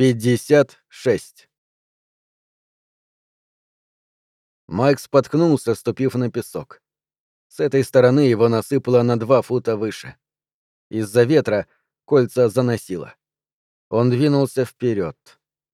56. Майк споткнулся, ступив на песок. С этой стороны его насыпало на два фута выше. Из-за ветра кольца заносило. Он двинулся вперед,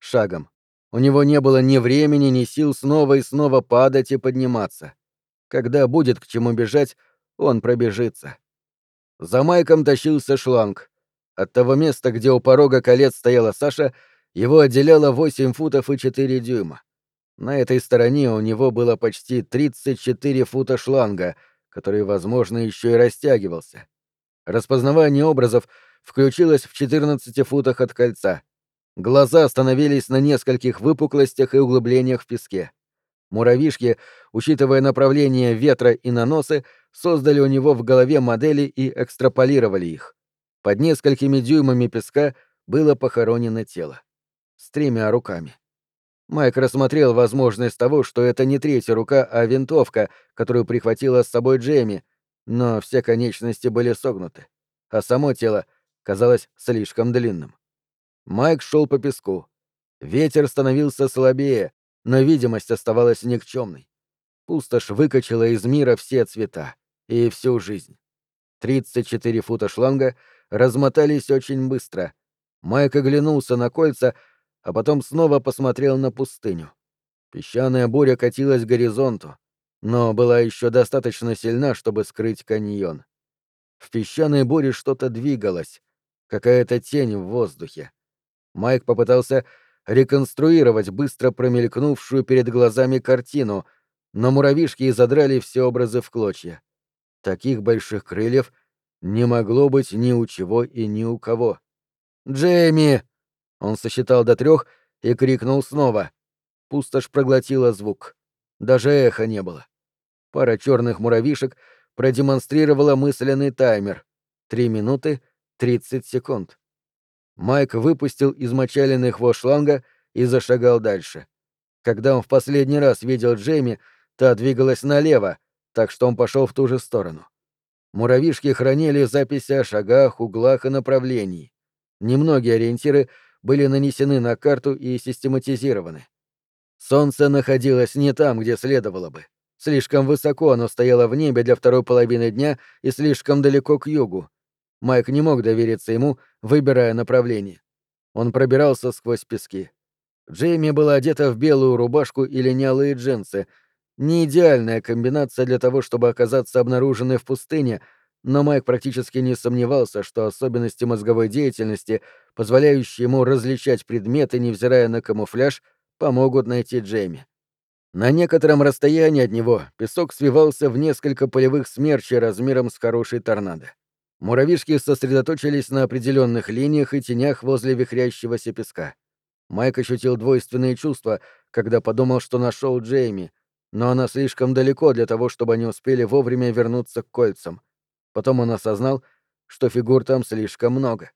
шагом. У него не было ни времени, ни сил снова и снова падать и подниматься. Когда будет к чему бежать, он пробежится. За Майком тащился шланг. От того места, где у порога колец стояла Саша, его отделяло 8 футов и 4 дюйма. На этой стороне у него было почти 34 фута шланга, который, возможно, еще и растягивался. Распознавание образов включилось в 14 футах от кольца. Глаза остановились на нескольких выпуклостях и углублениях в песке. Муравишки, учитывая направление ветра и наносы, создали у него в голове модели и экстраполировали их. Под несколькими дюймами песка было похоронено тело с тремя руками. Майк рассмотрел возможность того, что это не третья рука, а винтовка, которую прихватила с собой Джейми, но все конечности были согнуты, а само тело казалось слишком длинным. Майк шел по песку. Ветер становился слабее, но видимость оставалась никчемной. Пустошь выкачала из мира все цвета и всю жизнь. 34 фута шланга размотались очень быстро. Майк оглянулся на кольца, а потом снова посмотрел на пустыню. Песчаная буря катилась к горизонту, но была еще достаточно сильна, чтобы скрыть каньон. В песчаной буре что-то двигалось, какая-то тень в воздухе. Майк попытался реконструировать быстро промелькнувшую перед глазами картину, но муравишки задрали все образы в клочья. Таких больших крыльев не могло быть ни у чего и ни у кого. «Джейми!» Он сосчитал до трех и крикнул снова. Пустошь проглотила звук. Даже эха не было. Пара черных муравишек продемонстрировала мысленный таймер. Три минуты тридцать секунд. Майк выпустил измочаленный хвост шланга и зашагал дальше. Когда он в последний раз видел Джейми, та двигалась налево, так что он пошел в ту же сторону. Муравишки хранили записи о шагах, углах и направлении. Немногие ориентиры были нанесены на карту и систематизированы. Солнце находилось не там, где следовало бы. Слишком высоко оно стояло в небе для второй половины дня и слишком далеко к югу. Майк не мог довериться ему, выбирая направление. Он пробирался сквозь пески. Джейми была одета в белую рубашку и линялые джинсы. Не идеальная комбинация для того, чтобы оказаться обнаруженной в пустыне — но Майк практически не сомневался, что особенности мозговой деятельности, позволяющие ему различать предметы, невзирая на камуфляж, помогут найти Джейми. На некотором расстоянии от него песок свивался в несколько полевых смерчей размером с хороший торнадо. Муравишки сосредоточились на определенных линиях и тенях возле вихрящегося песка. Майк ощутил двойственные чувства, когда подумал, что нашел Джейми, но она слишком далеко для того, чтобы они успели вовремя вернуться к кольцам. Потом он осознал, что фигур там слишком много.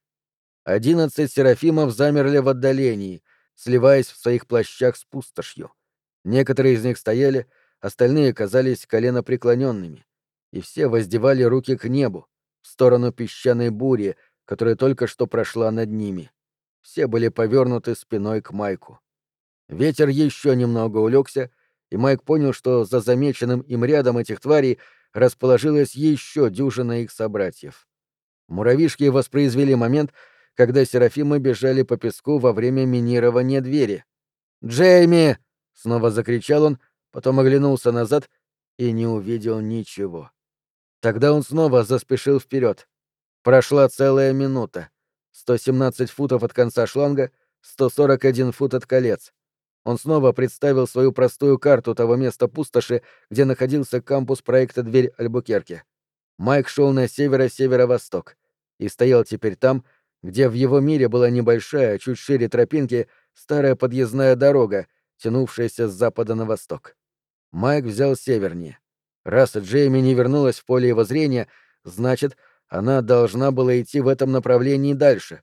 Одиннадцать серафимов замерли в отдалении, сливаясь в своих плащах с пустошью. Некоторые из них стояли, остальные казались коленопреклоненными, и все воздевали руки к небу, в сторону песчаной бури, которая только что прошла над ними. Все были повернуты спиной к Майку. Ветер еще немного улегся, и Майк понял, что за замеченным им рядом этих тварей расположилась еще дюжина их собратьев. Муравишки воспроизвели момент, когда Серафимы бежали по песку во время минирования двери. «Джейми!» — снова закричал он, потом оглянулся назад и не увидел ничего. Тогда он снова заспешил вперед. Прошла целая минута. 117 футов от конца шланга, 141 фут от колец. Он снова представил свою простую карту того места пустоши, где находился кампус проекта «Дверь Альбукерке». Майк шел на северо-северо-восток и стоял теперь там, где в его мире была небольшая, чуть шире тропинки, старая подъездная дорога, тянувшаяся с запада на восток. Майк взял севернее. Раз Джейми не вернулась в поле его зрения, значит, она должна была идти в этом направлении дальше.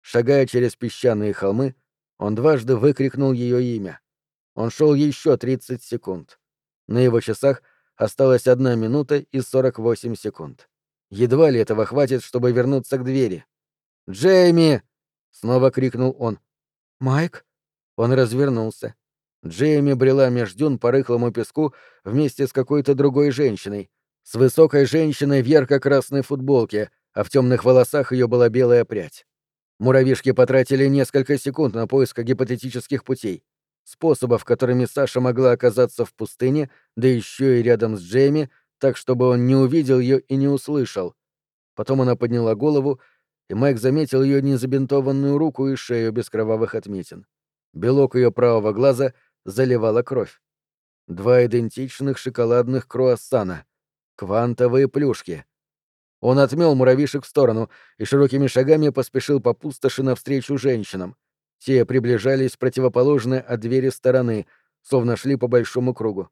Шагая через песчаные холмы, он дважды выкрикнул ее имя. Он шел еще 30 секунд. На его часах осталась одна минута и 48 секунд. Едва ли этого хватит, чтобы вернуться к двери. «Джейми!» — снова крикнул он. «Майк?» Он развернулся. Джейми брела меж дюн по рыхлому песку вместе с какой-то другой женщиной, с высокой женщиной в ярко-красной футболке, а в темных волосах ее была белая прядь. Муравишки потратили несколько секунд на поиск гипотетических путей, способов, которыми Саша могла оказаться в пустыне, да еще и рядом с Джейми, так чтобы он не увидел ее и не услышал. Потом она подняла голову, и Майк заметил ее незабинтованную руку и шею без кровавых отметин. Белок ее правого глаза заливала кровь. Два идентичных шоколадных круассана. Квантовые плюшки. Он отмел муравишек в сторону и широкими шагами поспешил по пустоши навстречу женщинам. Те приближались противоположной от двери стороны, словно шли по большому кругу.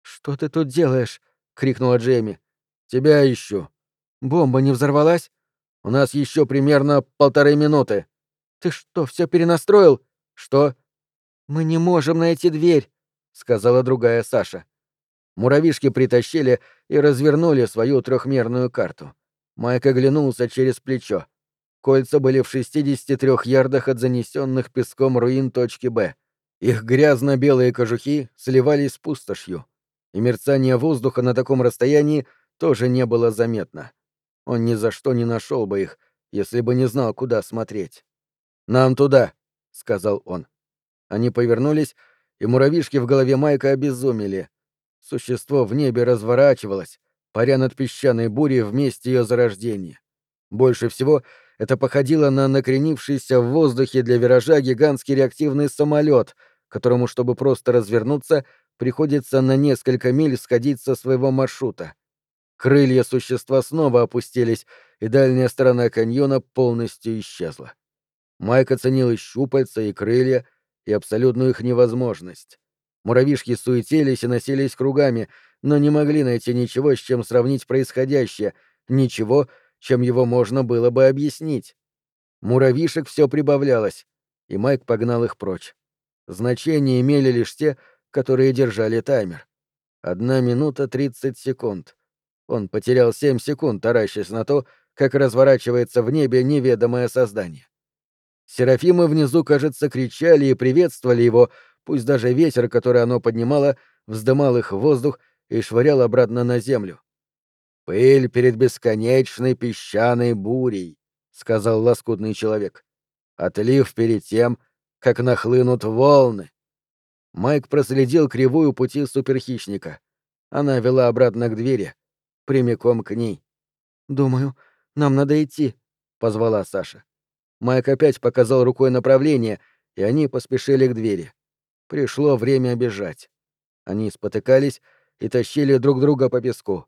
«Что ты тут делаешь?» — крикнула Джейми. «Тебя ищу». «Бомба не взорвалась?» «У нас еще примерно полторы минуты». «Ты что, все перенастроил?» «Что?» «Мы не можем найти дверь», — сказала другая Саша. Муравишки притащили и развернули свою трехмерную карту. Майк оглянулся через плечо. Кольца были в 63 ярдах от занесенных песком руин точки Б. Их грязно-белые кожухи сливались с пустошью, и мерцание воздуха на таком расстоянии тоже не было заметно. Он ни за что не нашел бы их, если бы не знал, куда смотреть. «Нам туда», — сказал он. Они повернулись, и муравьишки в голове Майка обезумели. Существо в небе разворачивалось, паря над песчаной бурей в месте ее зарождения. Больше всего это походило на накренившийся в воздухе для виража гигантский реактивный самолет, которому, чтобы просто развернуться, приходится на несколько миль сходить со своего маршрута. Крылья существа снова опустились, и дальняя сторона каньона полностью исчезла. Майк оценил и щупальца, и крылья, и абсолютную их невозможность. Муравишки суетились и носились кругами, но не могли найти ничего, с чем сравнить происходящее, ничего, чем его можно было бы объяснить. Муравишек все прибавлялось, и Майк погнал их прочь. Значение имели лишь те, которые держали таймер. Одна минута тридцать секунд. Он потерял семь секунд, таращась на то, как разворачивается в небе неведомое создание. Серафимы внизу, кажется, кричали и приветствовали его, пусть даже ветер, который оно поднимало, вздымал их в воздух и швырял обратно на землю. «Пыль перед бесконечной песчаной бурей», — сказал лоскутный человек. «Отлив перед тем, как нахлынут волны». Майк проследил кривую пути суперхищника. Она вела обратно к двери, прямиком к ней. «Думаю, нам надо идти», — позвала Саша. Майк опять показал рукой направление, и они поспешили к двери. Пришло время бежать. Они спотыкались и тащили друг друга по песку.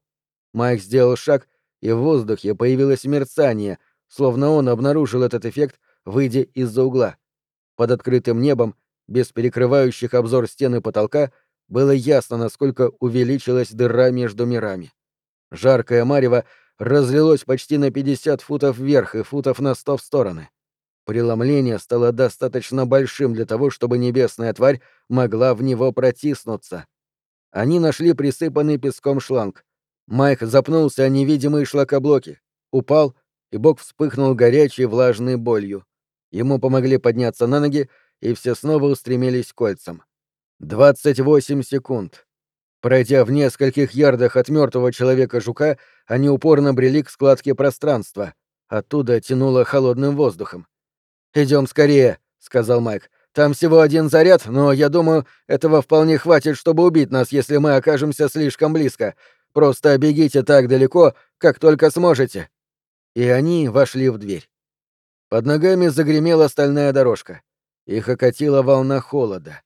Майк сделал шаг, и в воздухе появилось мерцание, словно он обнаружил этот эффект, выйдя из-за угла. Под открытым небом, без перекрывающих обзор стены потолка, было ясно, насколько увеличилась дыра между мирами. Жаркое марево разлилось почти на 50 футов вверх и футов на 100 в стороны. Преломление стало достаточно большим для того, чтобы небесная тварь могла в него протиснуться. Они нашли присыпанный песком шланг. Майк запнулся о невидимые шлакоблоки, упал, и бок вспыхнул горячей влажной болью. Ему помогли подняться на ноги, и все снова устремились кольцам. Двадцать восемь секунд. Пройдя в нескольких ярдах от мертвого человека-жука, они упорно брели к складке пространства. Оттуда тянуло холодным воздухом. Идем скорее», — сказал Майк. «Там всего один заряд, но, я думаю, этого вполне хватит, чтобы убить нас, если мы окажемся слишком близко. Просто бегите так далеко, как только сможете». И они вошли в дверь. Под ногами загремела стальная дорожка. Их окатила волна холода.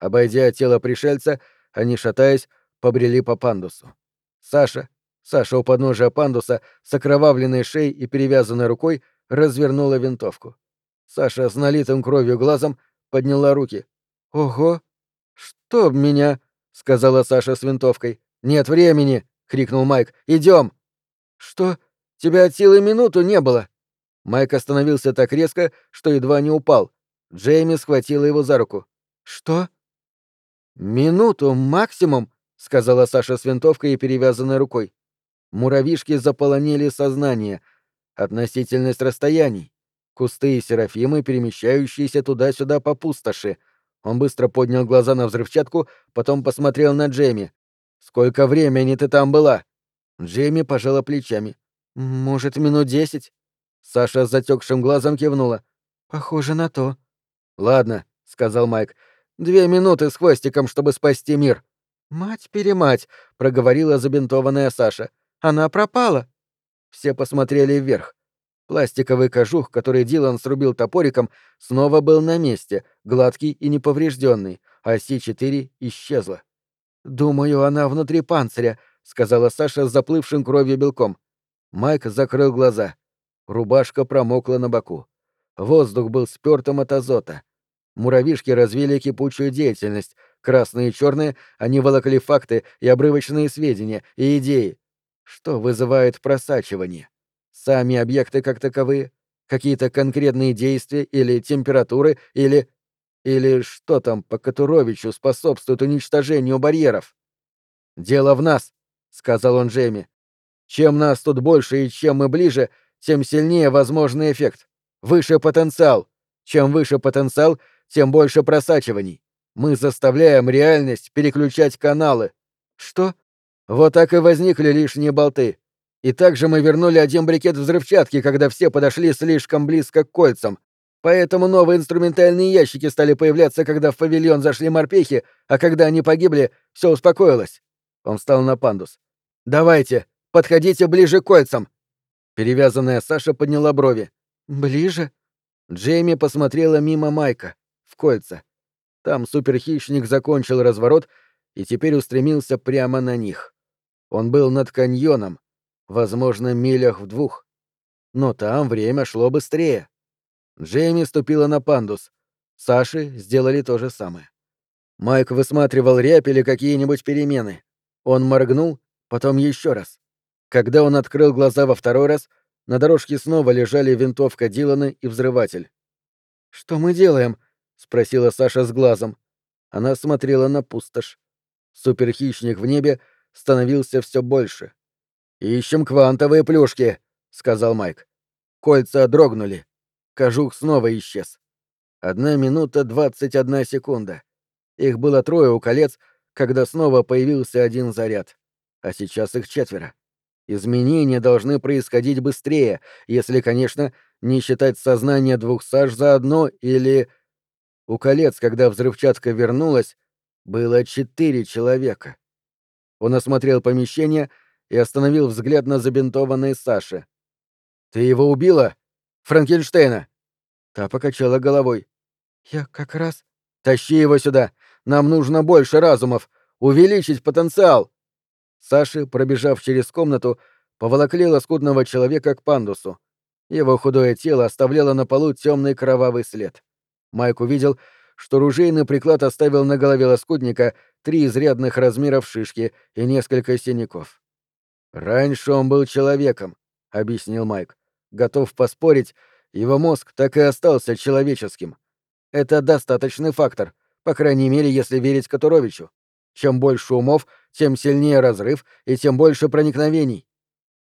Обойдя тело пришельца, они, шатаясь, побрели по пандусу. Саша, Саша у подножия пандуса, с окровавленной шеей и перевязанной рукой, развернула винтовку. Саша с налитым кровью глазом подняла руки. «Ого! Что меня?» — сказала Саша с винтовкой. «Нет времени!» — крикнул Майк. «Идем!» «Что? Тебя от силы минуту не было!» Майк остановился так резко, что едва не упал. Джейми схватила его за руку. «Что?» «Минуту максимум», — сказала Саша с винтовкой и перевязанной рукой. Муравишки заполонили сознание. Относительность расстояний. Кусты и серафимы, перемещающиеся туда-сюда по пустоши. Он быстро поднял глаза на взрывчатку, потом посмотрел на Джейми. «Сколько времени ты там была?» Джейми пожала плечами. «Может, минут десять?» Саша с затекшим глазом кивнула. «Похоже на то». «Ладно», — сказал Майк. «Две минуты с хвостиком, чтобы спасти мир». «Мать-перемать», — проговорила забинтованная Саша. «Она пропала». Все посмотрели вверх. Пластиковый кожух, который Дилан срубил топориком, снова был на месте, гладкий и неповрежденный, а Си-4 исчезла. «Думаю, она внутри панциря», — сказала Саша с заплывшим кровью белком. Майк закрыл глаза. Рубашка промокла на боку. Воздух был спёртым от азота. Муравьишки развили кипучую деятельность. Красные и черные они волокли факты и обрывочные сведения, и идеи. Что вызывает просачивание? Сами объекты как таковые? Какие-то конкретные действия или температуры, или... Или что там по Катуровичу способствует уничтожению барьеров? «Дело в нас», — сказал он Джейми. «Чем нас тут больше и чем мы ближе, тем сильнее возможный эффект. Выше потенциал. Чем выше потенциал, тем больше просачиваний. Мы заставляем реальность переключать каналы. Что? Вот так и возникли лишние болты. И также мы вернули один брикет взрывчатки, когда все подошли слишком близко к кольцам. Поэтому новые инструментальные ящики стали появляться, когда в павильон зашли морпехи, а когда они погибли, все успокоилось. Он встал на пандус. «Давайте, подходите ближе к кольцам!» Перевязанная Саша подняла брови. «Ближе?» Джейми посмотрела мимо Майка, в кольца. Там суперхищник закончил разворот и теперь устремился прямо на них. Он был над каньоном, возможно, милях в двух. Но там время шло быстрее. Джейми ступила на пандус. Саши сделали то же самое. Майк высматривал рябь или какие-нибудь перемены. Он моргнул, потом еще раз. Когда он открыл глаза во второй раз, на дорожке снова лежали винтовка Дилана и взрыватель. «Что мы делаем?» — спросила Саша с глазом. Она смотрела на пустошь. Суперхищник в небе становился все больше. «Ищем квантовые плюшки», — сказал Майк. Кольца дрогнули. Кожух снова исчез. Одна минута двадцать одна секунда. Их было трое у колец, когда снова появился один заряд. А сейчас их четверо. Изменения должны происходить быстрее, если, конечно, не считать сознание двух саж заодно или... У колец, когда взрывчатка вернулась, было четыре человека. Он осмотрел помещение и остановил взгляд на забинтованной Саше. «Ты его убила? Франкенштейна?» Та покачала головой. «Я как раз...» «Тащи его сюда! Нам нужно больше разумов! Увеличить потенциал!» Саши, пробежав через комнату, поволокли лоскутного человека к пандусу. Его худое тело оставляло на полу темный кровавый след. Майк увидел, что ружейный приклад оставил на голове лоскутника три изрядных размеров шишки и несколько синяков. «Раньше он был человеком», — объяснил Майк. «Готов поспорить, его мозг так и остался человеческим. Это достаточный фактор, по крайней мере, если верить Катуровичу. Чем больше умов, тем сильнее разрыв и тем больше проникновений.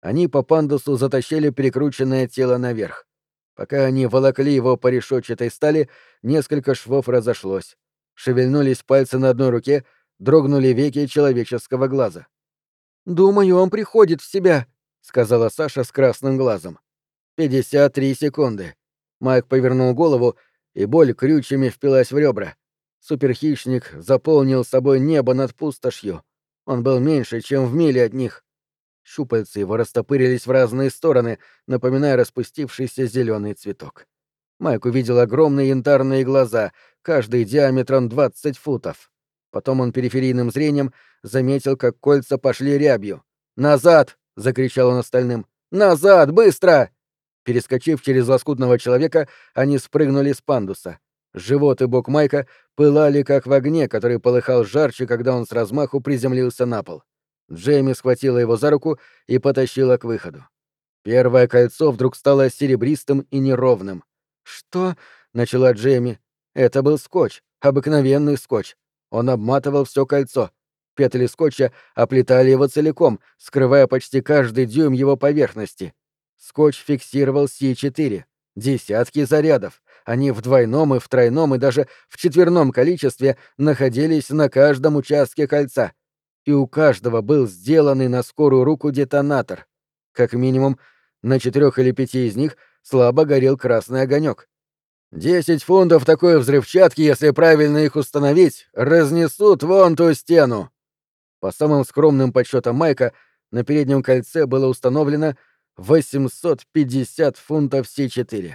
Они по пандусу затащили перекрученное тело наверх. Пока они волокли его по решетчатой стали, несколько швов разошлось. Шевельнулись пальцы на одной руке, дрогнули веки человеческого глаза. «Думаю, он приходит в себя», — сказала Саша с красным глазом. «Пятьдесят три секунды». Майк повернул голову, и боль крючьями впилась в ребра. Суперхищник заполнил собой небо над пустошью. Он был меньше, чем в миле от них. Щупальца его растопырились в разные стороны, напоминая распустившийся зеленый цветок. Майк увидел огромные янтарные глаза, каждый диаметром 20 футов. Потом он периферийным зрением заметил, как кольца пошли рябью. «Назад!» — закричал он остальным. «Назад! Быстро!» Перескочив через лоскутного человека, они спрыгнули с пандуса. Живот и бок Майка пылали, как в огне, который полыхал жарче, когда он с размаху приземлился на пол. Джейми схватила его за руку и потащила к выходу. Первое кольцо вдруг стало серебристым и неровным. «Что?» — начала Джейми. «Это был скотч, обыкновенный скотч. Он обматывал все кольцо. Петли скотча оплетали его целиком, скрывая почти каждый дюйм его поверхности. Скотч фиксировал Си-4. Десятки зарядов. Они в двойном и в тройном и даже в четверном количестве находились на каждом участке кольца. И у каждого был сделанный на скорую руку детонатор. Как минимум, на четырех или пяти из них слабо горел красный огонек. Десять фунтов такой взрывчатки, если правильно их установить, разнесут вон ту стену. По самым скромным подсчетам Майка, на переднем кольце было установлено 850 фунтов С4.